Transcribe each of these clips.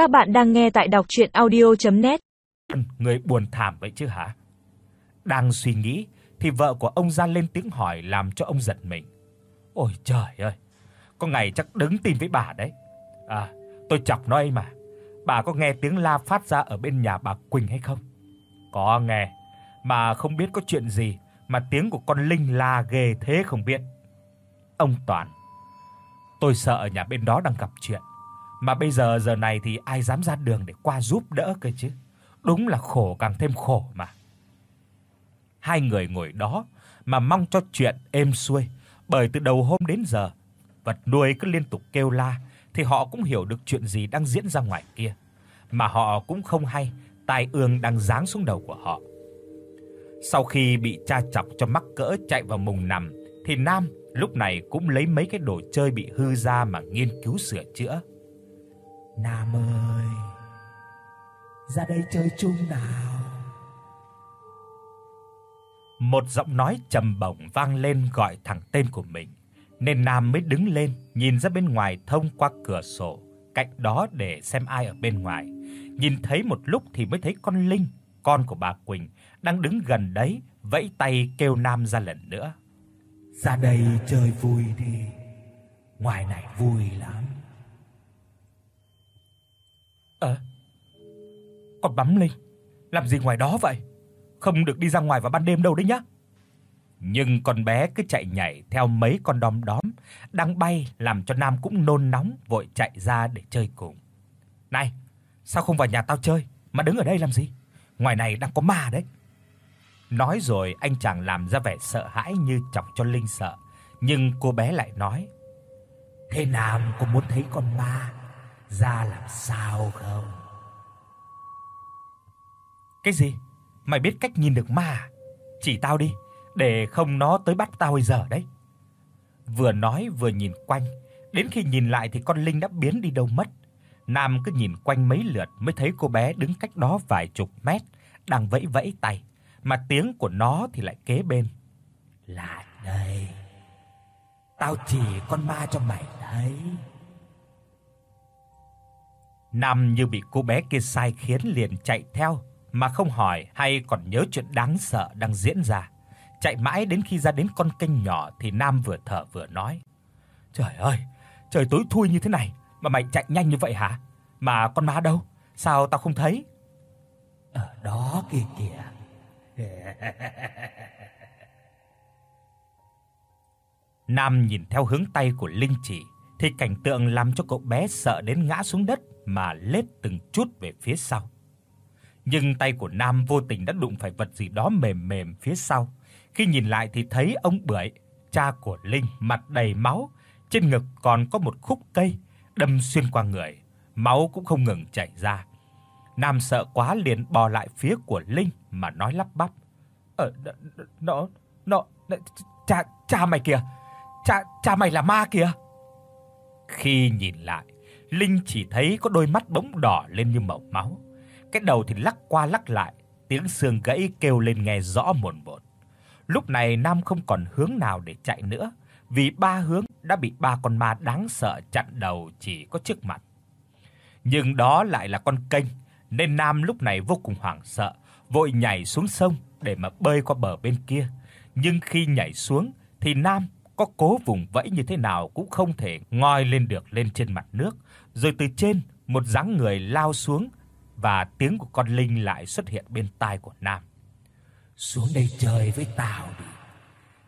Các bạn đang nghe tại đọc audio net ừ, Người buồn thảm vậy chứ hả? Đang suy nghĩ thì vợ của ông ra lên tiếng hỏi làm cho ông giật mình. Ôi trời ơi, có ngày chắc đứng tin với bà đấy. À, tôi chọc nó ấy mà. Bà có nghe tiếng la phát ra ở bên nhà bà Quỳnh hay không? Có nghe, mà không biết có chuyện gì mà tiếng của con Linh la ghê thế không biết. Ông Toàn, tôi sợ ở nhà bên đó đang gặp chuyện, mà bây giờ giờ này thì ai dám ra đường để qua giúp đỡ cơ chứ. Đúng là khổ càng thêm khổ mà. Hai người ngồi đó mà mong cho chuyện êm xuôi, bởi từ đầu hôm đến giờ vật nuôi cứ liên tục kêu la thì họ cũng hiểu được chuyện gì đang diễn ra ngoài kia, mà họ cũng không hay tai ương đang giáng xuống đầu của họ. Sau khi bị cha chọc cho mắc cỡ chạy vào mùng nằm thì Nam lúc này cũng lấy mấy cái đồ chơi bị hư ra mà nghiên cứu sửa chữa. Nam ơi, ra đây chơi chung nào. Một giọng nói trầm bổng vang lên gọi thẳng tên của mình, nên Nam mới đứng lên, nhìn ra bên ngoài thông qua cửa sổ cạnh đó để xem ai ở bên ngoài. Nhìn thấy một lúc thì mới thấy con Linh, con của bà Quỳnh đang đứng gần đấy, vẫy tay kêu Nam ra lần nữa. Ra đây chơi vui đi. Ngoài này vui lắm. Ờ. Con bấm Linh, làm gì ngoài đó vậy? Không được đi ra ngoài vào ban đêm đâu đấy nhá. Nhưng con bé cứ chạy nhảy theo mấy con đom đóm đang bay làm cho Nam cũng nôn nóng vội chạy ra để chơi cùng. "Này, sao không vào nhà tao chơi mà đứng ở đây làm gì? Ngoài này đang có ma đấy." Nói rồi anh chàng làm ra vẻ sợ hãi như chọc cho Linh sợ, nhưng cô bé lại nói: "Thế Nam có muốn thấy con ma ra làm sao không?" "Cái gì? Mày biết cách nhìn được ma à? Chỉ tao đi, để không nó tới bắt tao bây giờ đấy." Vừa nói vừa nhìn quanh, đến khi nhìn lại thì con Linh đã biến đi đâu mất. Nam cứ nhìn quanh mấy lượt mới thấy cô bé đứng cách đó vài chục mét, đang vẫy vẫy tay, mà tiếng của nó thì lại kế bên. "Lại đây. Tao chỉ con ma cho mày thấy." Nam như bị cô bé kia sai khiến liền chạy theo mà không hỏi hay còn nhớ chuyện đáng sợ đang diễn ra. Chạy mãi đến khi ra đến con kênh nhỏ thì Nam vừa thở vừa nói: "Trời ơi, trời tối thui như thế này mà mày chạy nhanh như vậy hả? Mà con ma đâu? Sao tao không thấy?" "Ở đó kìa kìa." Nam nhìn theo hướng tay của Linh chỉ thì cảnh tượng làm cho cậu bé sợ đến ngã xuống đất mà lết từng chút về phía sau. Nhưng tay của Nam vô tình đã đụng phải vật gì đó mềm mềm phía sau. Khi nhìn lại thì thấy ông Bưởi, cha của Linh mặt đầy máu, trên ngực còn có một khúc cây đâm xuyên qua người, máu cũng không ngừng chảy ra. Nam sợ quá liền bò lại phía của Linh mà nói lắp bắp: "Ờ nó nó cha cha mày kìa. Cha cha mày là ma kìa." Khi nhìn lại, Linh chỉ thấy có đôi mắt bỗng đỏ lên như màu máu. Cái đầu thì lắc qua lắc lại, tiếng xương gãy kêu lên nghe rõ mồn một. Lúc này Nam không còn hướng nào để chạy nữa, vì ba hướng đã bị ba con ma đáng sợ chặn đầu chỉ có trước mặt. Nhưng đó lại là con kênh, nên Nam lúc này vô cùng hoảng sợ, vội nhảy xuống sông để mà bơi qua bờ bên kia. Nhưng khi nhảy xuống thì Nam có cố vùng vẫy như thế nào cũng không thể ngoi lên được lên trên mặt nước, rồi từ trên một dáng người lao xuống và tiếng của con linh lại xuất hiện bên tai của Nam. "Xuống đây chơi với tao đi.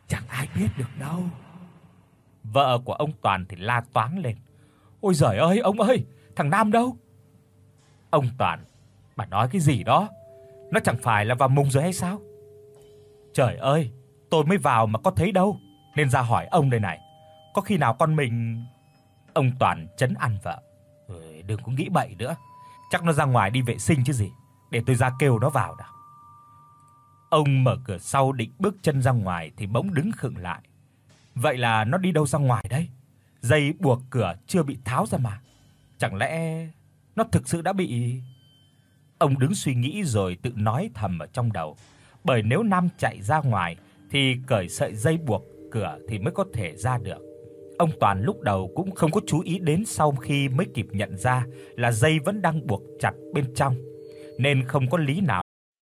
Chẳng ai biết được đâu." Vợ của ông Toàn thì la toáng lên. "Ôi giời ơi, ông ơi, thằng Nam đâu?" Ông Toàn, bà nói cái gì đó? Nó chẳng phải là vào mùng rồi hay sao? Trời ơi, tôi mới vào mà có thấy đâu, nên ra hỏi ông đây này. Có khi nào con mình Ông Toàn trấn an vợ. "Ừ, đừng có nghĩ bậy nữa. Chắc nó ra ngoài đi vệ sinh chứ gì, để tôi ra kêu nó vào nào." Ông mở cửa sau định bước chân ra ngoài thì bỗng đứng khựng lại. Vậy là nó đi đâu ra ngoài đây? Dây buộc cửa chưa bị tháo ra mà. Chẳng lẽ nó thực sự đã bị Ông đứng suy nghĩ rồi tự nói thầm ở trong đầu, bởi nếu Nam chạy ra ngoài thì cởi sợi dây buộc cửa thì mới có thể ra được. ông Toàn lúc đầu cũng không có chú ý đến sau khi mới kịp nhận ra là dây vẫn đang buộc chặt bên trong, nên không có lý nào.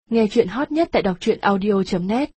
Nghe truyện hot nhất tại doctruyenaudio.net